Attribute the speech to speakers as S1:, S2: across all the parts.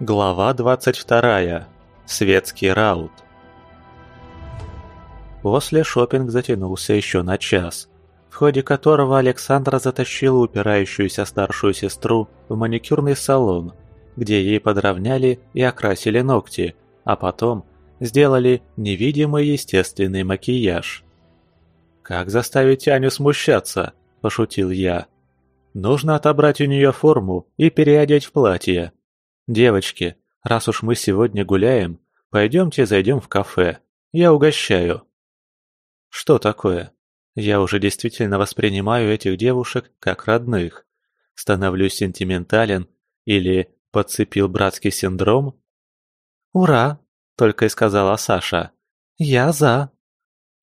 S1: Глава 22. Светский раут. После шопинг затянулся еще на час, в ходе которого Александра затащила упирающуюся старшую сестру в маникюрный салон, где ей подровняли и окрасили ногти, а потом сделали невидимый естественный макияж. «Как заставить Аню смущаться?» – пошутил я. «Нужно отобрать у нее форму и переодеть в платье. Девочки, раз уж мы сегодня гуляем, пойдемте зайдем в кафе. Я угощаю». Что такое? Я уже действительно воспринимаю этих девушек как родных. Становлюсь сентиментален или подцепил братский синдром?
S2: «Ура!» – только и сказала Саша. «Я за!»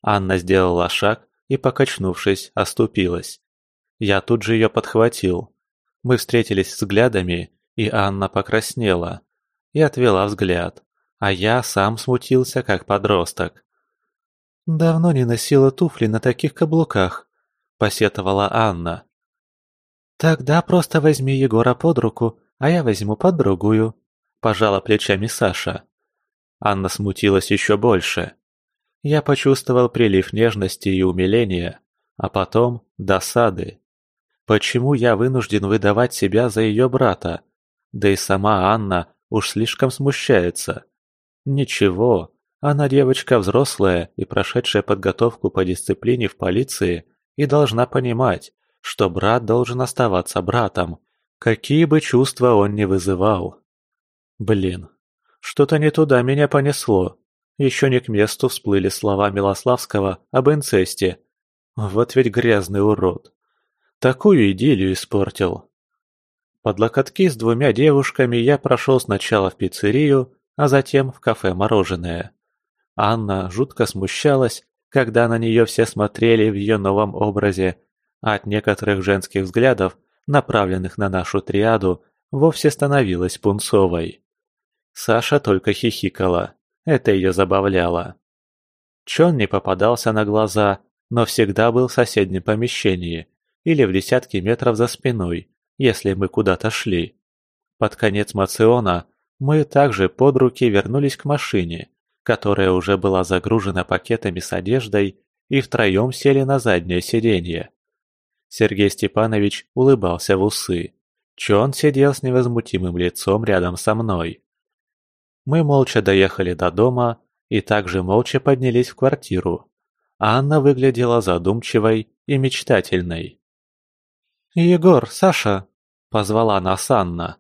S1: Анна сделала шаг и, покачнувшись, оступилась. Я тут же ее подхватил. Мы встретились взглядами, и Анна покраснела и отвела взгляд, а я сам смутился, как подросток.
S2: «Давно не носила туфли на таких каблуках», – посетовала Анна. «Тогда просто возьми Егора под руку, а я возьму под другую», – пожала плечами Саша.
S1: Анна смутилась еще больше. Я почувствовал прилив нежности и умиления, а потом досады. Почему я вынужден выдавать себя за ее брата? Да и сама Анна уж слишком смущается. Ничего, она девочка взрослая и прошедшая подготовку по дисциплине в полиции и должна понимать, что брат должен оставаться братом, какие бы чувства он ни вызывал. Блин, что-то не туда меня понесло. Еще не к месту всплыли слова Милославского об инцесте. Вот ведь грязный урод. Такую идиллию испортил. Под локотки с двумя девушками я прошел сначала в пиццерию, а затем в кафе-мороженое. Анна жутко смущалась, когда на нее все смотрели в ее новом образе, а от некоторых женских взглядов, направленных на нашу триаду, вовсе становилась пунцовой. Саша только хихикала, это ее забавляло. Чон не попадался на глаза, но всегда был в соседнем помещении или в десятке метров за спиной, если мы куда-то шли. Под конец мациона мы также под руки вернулись к машине, которая уже была загружена пакетами с одеждой, и втроем сели на заднее сиденье. Сергей Степанович улыбался в усы. Чон сидел с невозмутимым лицом рядом со мной. Мы молча доехали до дома и также молча поднялись в квартиру. Анна выглядела задумчивой и мечтательной.
S2: «Егор, Саша!» – позвала
S1: нас Анна.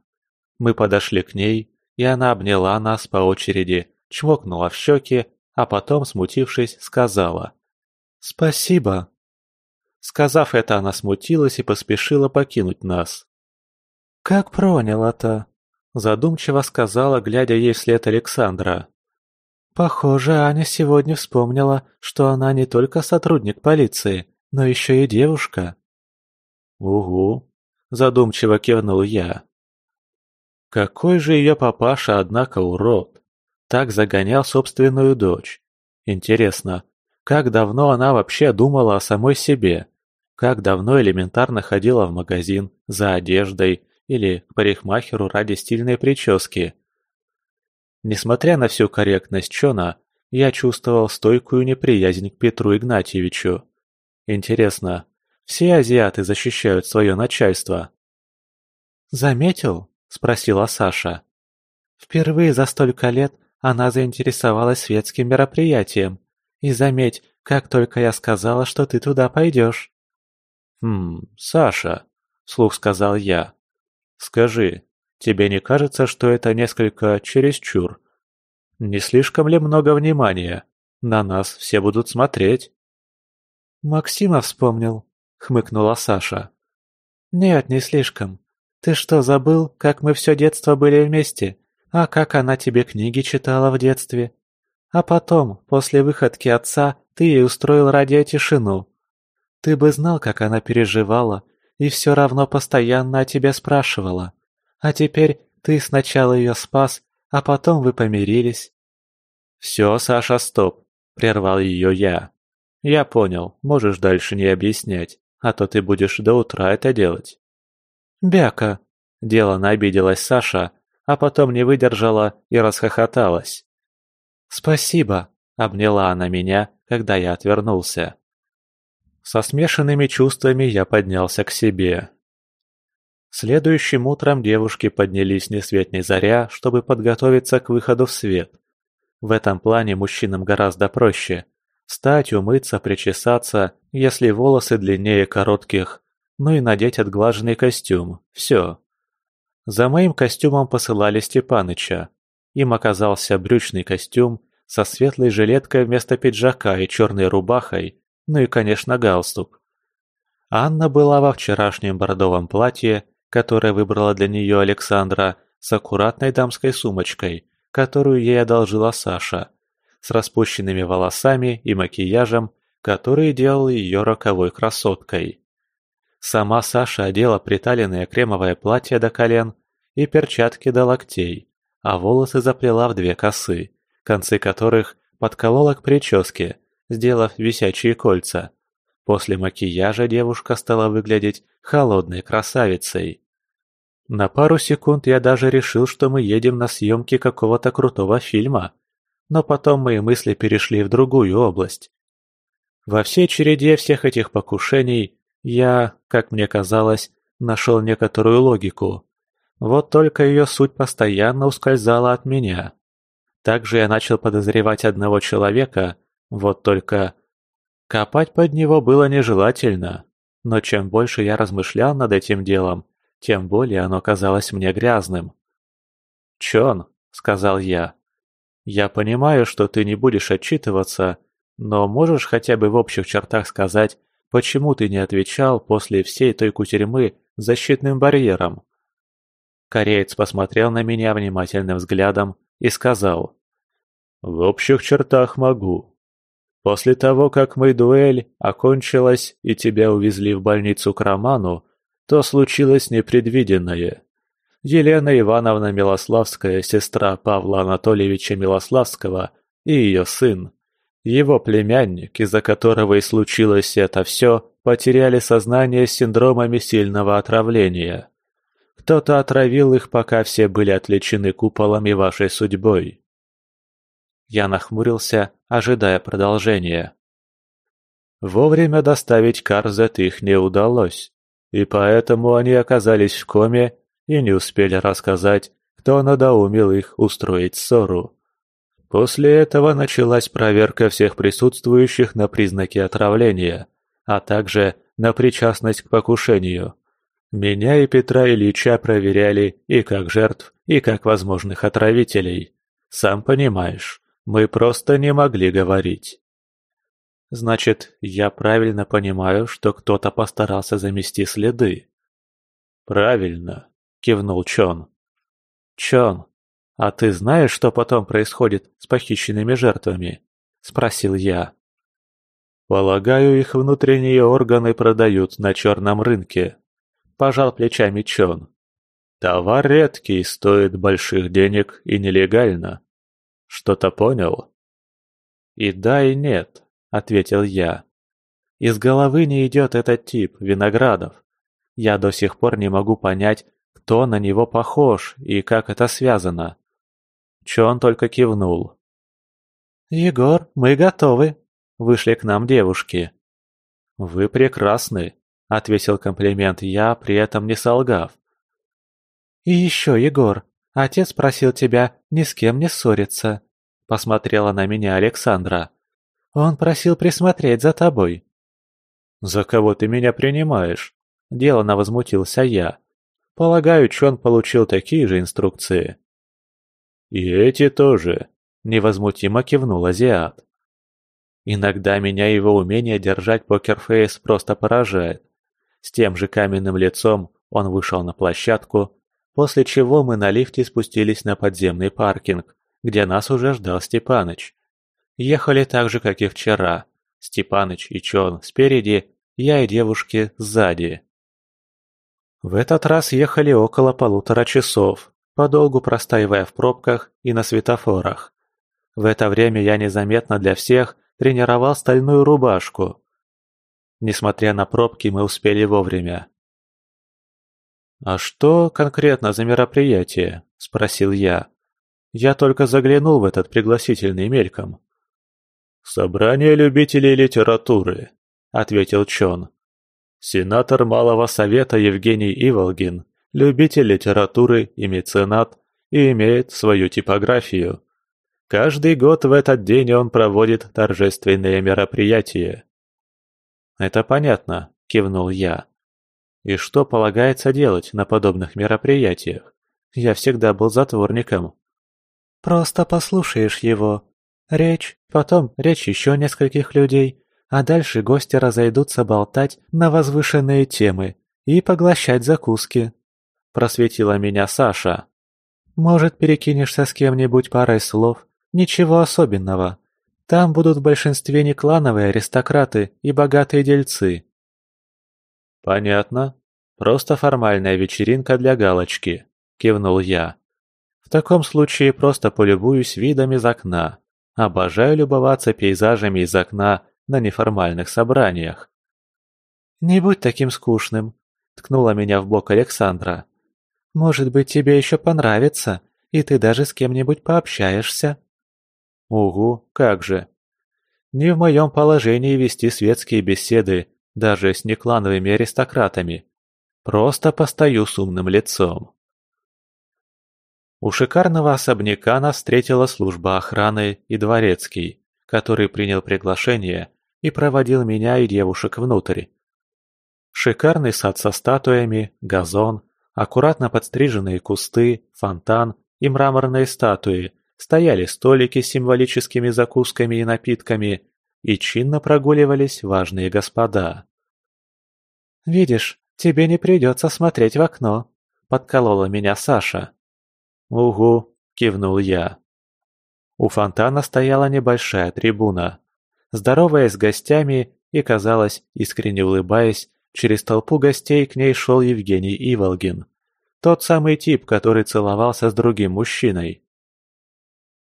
S1: Мы подошли к ней, и она обняла нас по очереди, чмокнула в щеки, а потом, смутившись, сказала «Спасибо». Сказав это, она смутилась и поспешила покинуть нас.
S2: «Как проняла-то?» – задумчиво сказала, глядя ей вслед Александра. «Похоже, Аня сегодня вспомнила, что она не только сотрудник полиции, но еще и девушка».
S1: «Угу», – задумчиво кивнул я. «Какой же ее папаша, однако, урод!» так загонял собственную дочь. Интересно, как давно она вообще думала о самой себе? Как давно элементарно ходила в магазин за одеждой или к парикмахеру ради стильной прически? Несмотря на всю корректность Чона, я чувствовал стойкую неприязнь к Петру Игнатьевичу. Интересно, все азиаты защищают свое начальство?
S2: «Заметил?» – спросила Саша. «Впервые за столько лет она заинтересовалась светским мероприятием. И заметь, как только я сказала, что ты туда пойдешь.
S1: «Хм, Саша», — слух сказал я, — «скажи, тебе не кажется, что это несколько чересчур? Не слишком ли много внимания? На нас все будут смотреть».
S2: «Максима вспомнил», — хмыкнула Саша. «Нет, не слишком. Ты что, забыл, как мы все детство были вместе? А как она тебе книги читала в детстве? А потом, после выходки отца, ты ей устроил радиотишину. Ты бы знал, как она переживала, и все равно постоянно о тебе спрашивала. А теперь ты сначала ее спас, а потом вы помирились.
S1: «Все, Саша, стоп!» – прервал ее я. «Я понял, можешь дальше не объяснять, а то ты будешь до утра это делать».
S2: «Бяка!»
S1: – делано обиделась Саша, а потом не выдержала и расхохоталась. «Спасибо», — обняла она меня, когда я отвернулся. Со смешанными чувствами я поднялся к себе. Следующим утром девушки поднялись ни свет ни заря, чтобы подготовиться к выходу в свет. В этом плане мужчинам гораздо проще. Встать, умыться, причесаться, если волосы длиннее коротких, ну и надеть отглаженный костюм. Все. За моим костюмом посылали Степаныча. Им оказался брючный костюм со светлой жилеткой вместо пиджака и черной рубахой, ну и, конечно, галстук. Анна была во вчерашнем бордовом платье, которое выбрала для нее Александра, с аккуратной дамской сумочкой, которую ей одолжила Саша, с распущенными волосами и макияжем, который делал ее роковой красоткой. Сама Саша одела приталенное кремовое платье до колен и перчатки до локтей, а волосы заплела в две косы, концы которых подколола к прическе, сделав висячие кольца. После макияжа девушка стала выглядеть холодной красавицей. На пару секунд я даже решил, что мы едем на съемки какого-то крутого фильма, но потом мои мысли перешли в другую область. Во всей череде всех этих покушений я, как мне казалось, нашел некоторую логику. Вот только ее суть постоянно ускользала от меня. Также я начал подозревать одного человека, вот только... Копать под него было нежелательно, но чем больше я размышлял над этим делом, тем более оно казалось мне грязным. «Чон», — сказал я, — «я понимаю, что ты не будешь отчитываться, но можешь хотя бы в общих чертах сказать, почему ты не отвечал после всей той кутерьмы защитным барьером?» Кореец посмотрел на меня внимательным взглядом и сказал, «В общих чертах могу. После того, как мы дуэль окончилась и тебя увезли в больницу к Роману, то случилось непредвиденное. Елена Ивановна Милославская, сестра Павла Анатольевича Милославского, и ее сын, его племянник, из-за которого и случилось это все, потеряли сознание с синдромами сильного отравления. Кто-то отравил их, пока все были отвлечены куполами вашей судьбой. Я нахмурился, ожидая продолжения. Вовремя доставить Карзет их не удалось, и поэтому они оказались в коме и не успели рассказать, кто надоумил их устроить ссору. После этого началась проверка всех присутствующих на признаки отравления, а также на причастность к покушению. Меня и Петра Ильича проверяли и как жертв, и как возможных отравителей. Сам понимаешь, мы просто не могли говорить. Значит, я правильно понимаю, что кто-то постарался замести следы? Правильно, кивнул Чон. Чон, а ты знаешь, что потом происходит с похищенными жертвами? Спросил я. Полагаю, их внутренние органы продают на черном рынке. Пожал плечами Чон. Товар редкий, стоит больших денег и нелегально. Что-то понял?» «И да, и нет», — ответил я. «Из головы не идет этот тип, Виноградов. Я до сих пор не могу понять, кто на него похож и как это связано». Чон только кивнул. «Егор, мы готовы», — вышли к нам девушки. «Вы прекрасны», — ответил комплимент я, при этом не солгав. «И еще, Егор, Отец просил тебя ни с кем не ссориться», — посмотрела на меня Александра. «Он просил присмотреть за тобой». «За кого ты меня принимаешь?» — делано возмутился я. «Полагаю, Чон получил такие же инструкции». «И эти тоже», — невозмутимо кивнул азиат. Иногда меня его умение держать покерфейс просто поражает. С тем же каменным лицом он вышел на площадку, после чего мы на лифте спустились на подземный паркинг, где нас уже ждал Степаныч. Ехали так же, как и вчера. Степаныч и Чон спереди, я и девушки сзади. В этот раз ехали около полутора часов, подолгу простаивая в пробках и на светофорах. В это время я незаметно для всех тренировал стальную рубашку. Несмотря на пробки, мы успели вовремя. «А что конкретно за мероприятие?» – спросил я. Я только заглянул в этот пригласительный мельком. «Собрание любителей литературы», – ответил Чон. «Сенатор Малого Совета Евгений Иволгин, любитель литературы и меценат, и имеет свою типографию. Каждый год в этот день он проводит торжественные мероприятия». «Это понятно», – кивнул я. И что полагается делать на подобных мероприятиях? Я всегда был затворником.
S2: Просто послушаешь его. Речь, потом речь еще нескольких людей, а дальше гости разойдутся болтать на возвышенные темы и поглощать закуски. Просветила меня Саша. Может, перекинешься с кем-нибудь парой слов? Ничего особенного. Там будут в большинстве не клановые аристократы и богатые дельцы.
S1: «Понятно. Просто формальная вечеринка для галочки», – кивнул я. «В таком случае просто полюбуюсь видом из окна. Обожаю любоваться пейзажами из окна на неформальных собраниях».
S2: «Не будь таким скучным», – ткнула меня в бок Александра. «Может быть, тебе еще понравится, и ты даже с кем-нибудь пообщаешься».
S1: «Угу, как же. Не в моем положении вести светские беседы даже с неклановыми аристократами. Просто постою с умным лицом. У шикарного особняка нас встретила служба охраны и дворецкий, который принял приглашение и проводил меня и девушек внутрь. Шикарный сад со статуями, газон, аккуратно подстриженные кусты, фонтан и мраморные статуи, стояли столики с символическими закусками и напитками, и чинно прогуливались важные господа.
S2: «Видишь, тебе не придется смотреть в окно», — подколола меня Саша.
S1: «Угу», — кивнул я. У фонтана стояла небольшая трибуна. Здороваясь с гостями и, казалось, искренне улыбаясь, через толпу гостей к ней шел Евгений Иволгин. Тот самый тип, который целовался с другим мужчиной.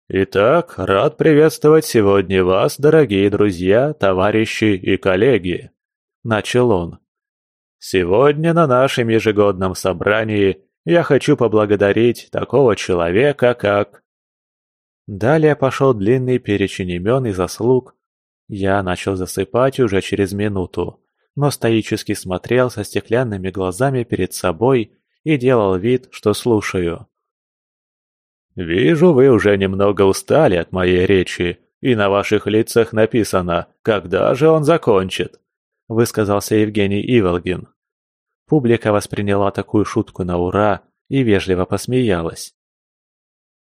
S1: «Итак, рад приветствовать сегодня вас, дорогие друзья, товарищи и коллеги», — начал он. Сегодня на нашем ежегодном собрании я хочу поблагодарить такого человека, как...» Далее пошел длинный перечень имен и заслуг. Я начал засыпать уже через минуту, но стоически смотрел со стеклянными глазами перед собой и делал вид, что слушаю. «Вижу, вы уже немного устали от моей речи, и на ваших лицах написано, когда же он закончит», — высказался Евгений Иволгин. Публика восприняла такую шутку на ура и вежливо посмеялась.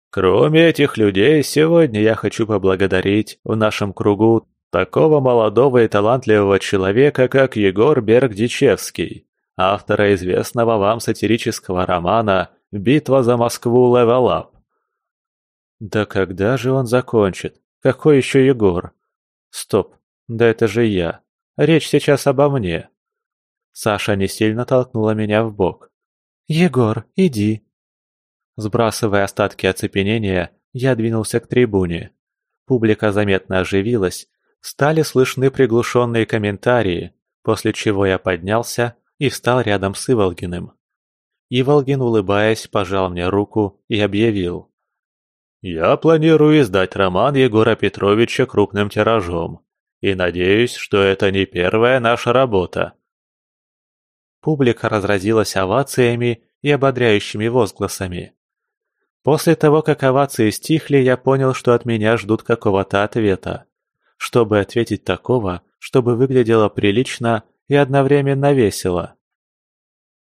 S1: Кроме этих людей, сегодня я хочу поблагодарить в нашем кругу такого молодого и талантливого человека, как Егор Берг-Дичевский, автора известного вам сатирического романа «Битва за Москву Левелап». Да когда же он закончит? Какой еще Егор? Стоп, да это же я. Речь сейчас обо мне. Саша не сильно толкнула меня в бок.
S2: «Егор, иди!»
S1: Сбрасывая остатки оцепенения, я двинулся к трибуне. Публика заметно оживилась, стали слышны приглушенные комментарии, после чего я поднялся и встал рядом с Иволгиным. Иволгин, улыбаясь, пожал мне руку и объявил. «Я планирую издать роман Егора Петровича крупным тиражом, и надеюсь, что это не первая наша работа. Публика разразилась овациями и ободряющими возгласами. После того, как овации стихли, я понял, что от меня ждут какого-то ответа. Чтобы ответить такого, чтобы выглядело прилично и одновременно весело.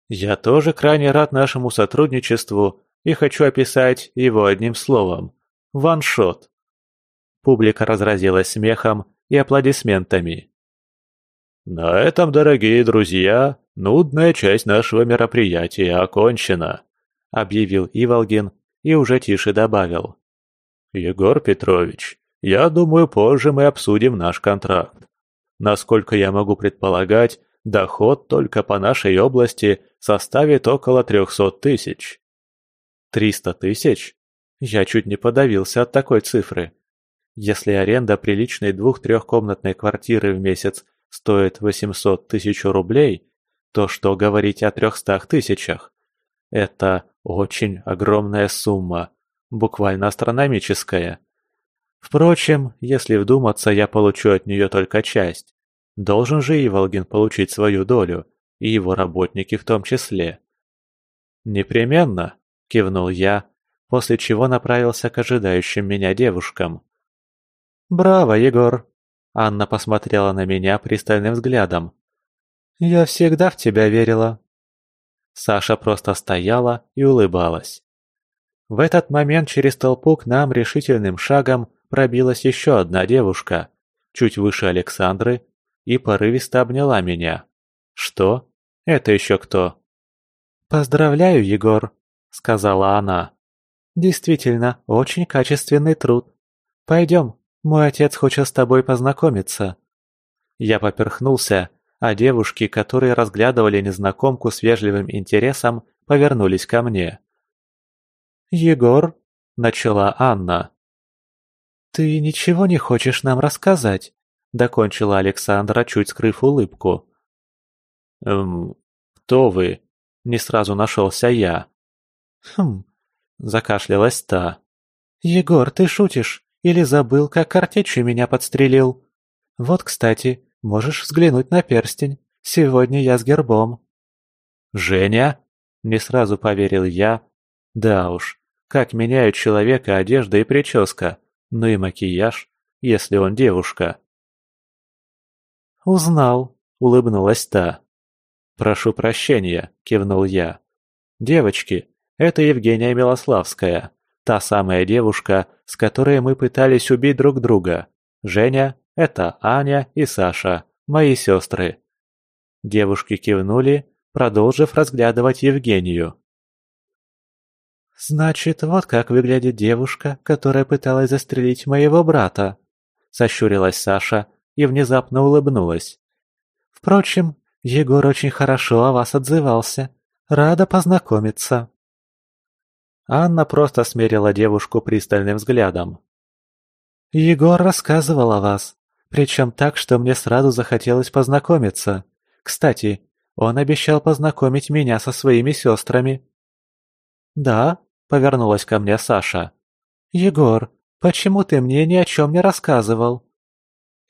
S1: Я тоже крайне рад нашему сотрудничеству и хочу описать его одним словом. Ваншот. Публика разразилась смехом и аплодисментами. На этом, дорогие друзья, нудная часть нашего мероприятия окончена, объявил Иволгин и уже тише добавил. Егор Петрович, я думаю, позже мы обсудим наш контракт. Насколько я могу предполагать, доход только по нашей области составит около трехсот тысяч. Триста тысяч? Я чуть не подавился от такой цифры. Если аренда приличной двух-трехкомнатной квартиры в месяц стоит 800 тысяч рублей, то что говорить о 300 тысячах, Это очень огромная сумма, буквально астрономическая. Впрочем, если вдуматься, я получу от нее только часть. Должен же Иволгин получить свою долю, и его работники в том числе. «Непременно», — кивнул я, после чего направился к ожидающим меня девушкам. «Браво, Егор!» — Анна посмотрела на меня пристальным взглядом. «Я всегда в тебя верила». Саша просто стояла и улыбалась. В этот момент через толпу к нам решительным шагом пробилась еще одна девушка, чуть выше Александры, и порывисто обняла меня. «Что? Это еще кто?» «Поздравляю, Егор», — сказала она. «Действительно, очень качественный труд. Пойдем, мой отец хочет с тобой познакомиться». Я поперхнулся, а девушки, которые разглядывали незнакомку с вежливым интересом, повернулись ко мне. «Егор», — начала Анна. «Ты ничего не хочешь нам рассказать?» — докончила Александра, чуть скрыв улыбку. «Эм, кто вы?» — не сразу нашелся я. «Хм», — закашлялась та. «Егор, ты шутишь? Или забыл, как картечью меня подстрелил? Вот, кстати, можешь взглянуть на перстень. Сегодня я с гербом». «Женя?» — не сразу поверил я. «Да уж, как меняют человека одежда и прическа, ну и макияж, если он девушка». «Узнал», — улыбнулась та. «Прошу прощения», — кивнул я. «Девочки, это Евгения Милославская, та самая девушка, с которой мы пытались убить друг друга. Женя — это Аня и Саша, мои сестры». Девушки кивнули, продолжив разглядывать Евгению. «Значит, вот как выглядит девушка, которая пыталась застрелить моего брата», — сощурилась Саша и внезапно улыбнулась. «Впрочем, Егор очень хорошо о вас отзывался. Рада познакомиться». Анна просто смерила девушку пристальным взглядом. «Егор рассказывал о вас, причем так, что мне сразу захотелось познакомиться. Кстати, он обещал познакомить меня со своими сестрами». «Да?» — повернулась ко мне Саша. «Егор, почему ты мне ни о чем не рассказывал?»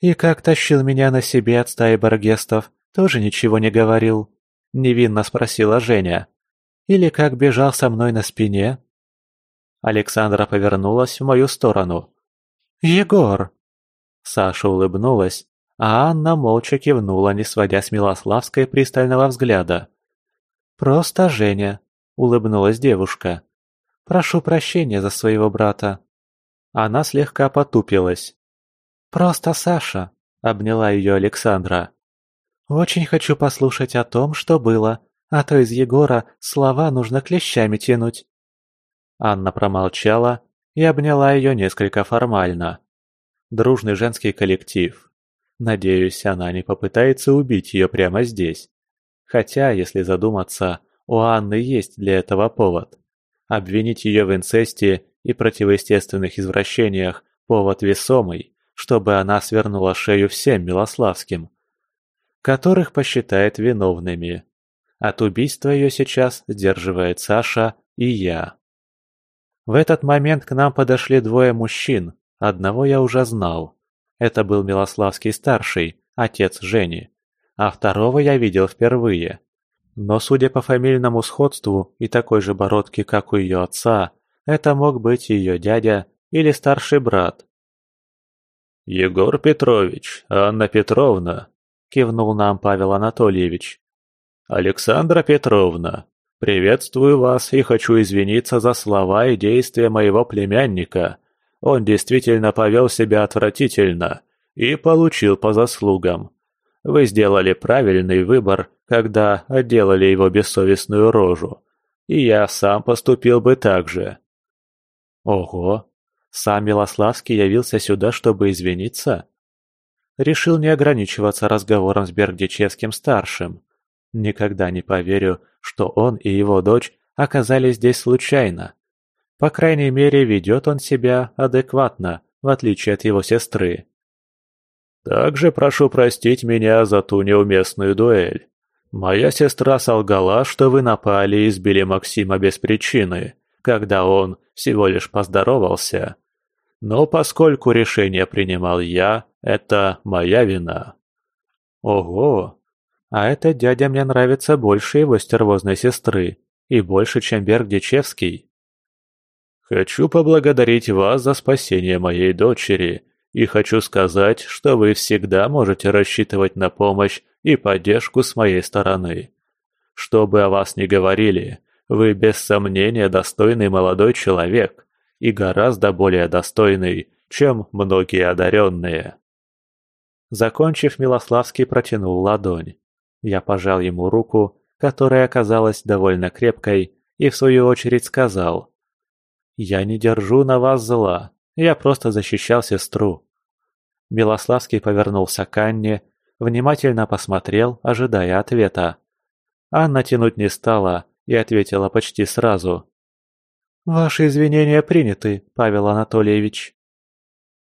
S1: И как тащил меня на себе от стаи баргестов, тоже ничего не говорил. Невинно спросила Женя. Или как бежал со мной на спине. Александра повернулась в мою сторону. «Егор!» Саша улыбнулась, а Анна молча кивнула, не сводя с Милославской пристального взгляда. «Просто Женя», — улыбнулась девушка. «Прошу прощения за своего брата». Она слегка потупилась. «Просто Саша», — обняла ее Александра. «Очень хочу послушать о том, что было, а то из Егора слова нужно клещами тянуть». Анна промолчала и обняла ее несколько формально. Дружный женский коллектив. Надеюсь, она не попытается убить ее прямо здесь. Хотя, если задуматься, у Анны есть для этого повод. Обвинить ее в инцесте и противоестественных извращениях – повод весомый чтобы она свернула шею всем Милославским, которых посчитает виновными. От убийства ее сейчас сдерживает Саша и я. В этот момент к нам подошли двое мужчин, одного я уже знал. Это был Милославский старший, отец Жени, а второго я видел впервые. Но судя по фамильному сходству и такой же бородке, как у ее отца, это мог быть ее дядя или старший брат. «Егор Петрович, Анна Петровна», – кивнул нам Павел Анатольевич. «Александра Петровна, приветствую вас и хочу извиниться за слова и действия моего племянника. Он действительно повел себя отвратительно и получил по заслугам. Вы сделали правильный выбор, когда отделали его бессовестную рожу, и я сам поступил бы так же». «Ого, сам Милославский явился сюда, чтобы извиниться? Решил не ограничиваться разговором с Бергдичевским-старшим. Никогда не поверю, что он и его дочь оказались здесь случайно. По крайней мере, ведет он себя адекватно, в отличие от его сестры. «Также прошу простить меня за ту неуместную дуэль. Моя сестра солгала, что вы напали и избили Максима без причины, когда он всего лишь поздоровался. Но поскольку решение принимал я, это моя вина».
S2: «Ого! А этот дядя мне нравится больше его стервозной сестры и больше, чем Берг Дичевский».
S1: «Хочу поблагодарить вас за спасение моей дочери и хочу сказать, что вы всегда можете рассчитывать на помощь и поддержку с моей стороны. Что бы о вас ни говорили, вы без сомнения достойный молодой человек и гораздо более достойный, чем многие одаренные.
S2: Закончив, Милославский протянул ладонь. Я пожал ему руку, которая оказалась довольно крепкой, и в свою очередь сказал. «Я не держу на вас зла, я просто защищал сестру». Милославский повернулся к Анне, внимательно посмотрел, ожидая ответа. Анна тянуть не стала и ответила почти сразу. «Ваши извинения приняты, Павел Анатольевич».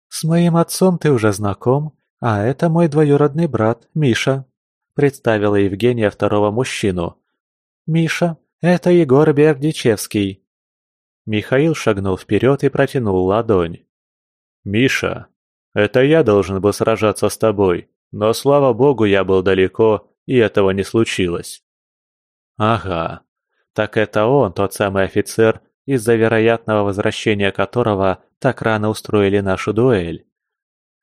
S2: «С моим отцом ты уже знаком, а это мой двоюродный брат, Миша», представила Евгения второго мужчину. «Миша, это Егор Бердичевский». Михаил шагнул вперед и протянул ладонь.
S1: «Миша, это я должен был сражаться с тобой, но, слава богу, я был далеко, и этого не случилось.
S2: Ага, так это он, тот самый офицер, из-за вероятного возвращения которого так рано устроили нашу дуэль.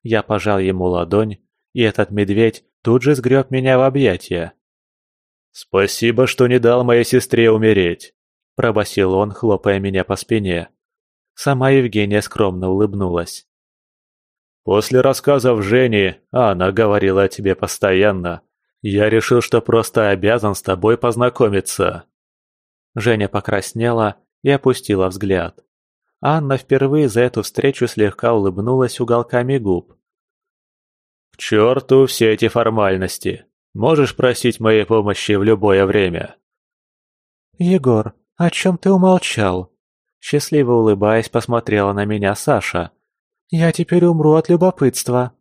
S2: Я пожал ему ладонь, и этот медведь тут же сгреб меня в объятия.
S1: «Спасибо, что не дал моей сестре умереть», – пробасил он, хлопая меня по спине.
S2: Сама Евгения скромно улыбнулась.
S1: После рассказов Жени, а она говорила о тебе постоянно, я решил, что просто обязан с тобой познакомиться».
S2: Женя покраснела и опустила взгляд. Анна впервые за эту встречу слегка улыбнулась уголками губ.
S1: «К черту все эти формальности. Можешь просить моей помощи в любое время».
S2: «Егор, о чем ты умолчал?» Счастливо улыбаясь, посмотрела на меня Саша. Я теперь умру от любопытства».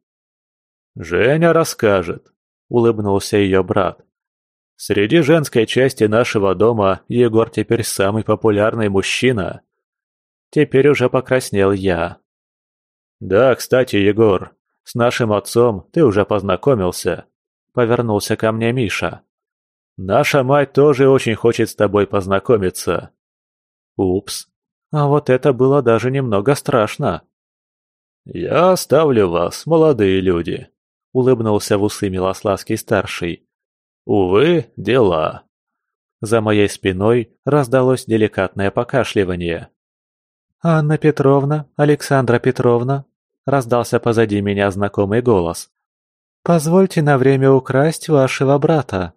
S1: «Женя расскажет», — улыбнулся ее брат. «Среди женской части нашего дома Егор теперь самый популярный мужчина». Теперь уже покраснел я. «Да, кстати, Егор, с нашим отцом ты уже познакомился», — повернулся ко мне Миша. «Наша мать тоже очень хочет с тобой познакомиться».
S2: «Упс, а вот это было даже немного страшно».
S1: «Я оставлю вас, молодые люди», — улыбнулся в усы Милославский-старший. «Увы, дела».
S2: За моей спиной раздалось деликатное покашливание. «Анна Петровна, Александра Петровна», — раздался позади меня знакомый голос. «Позвольте на время украсть вашего брата».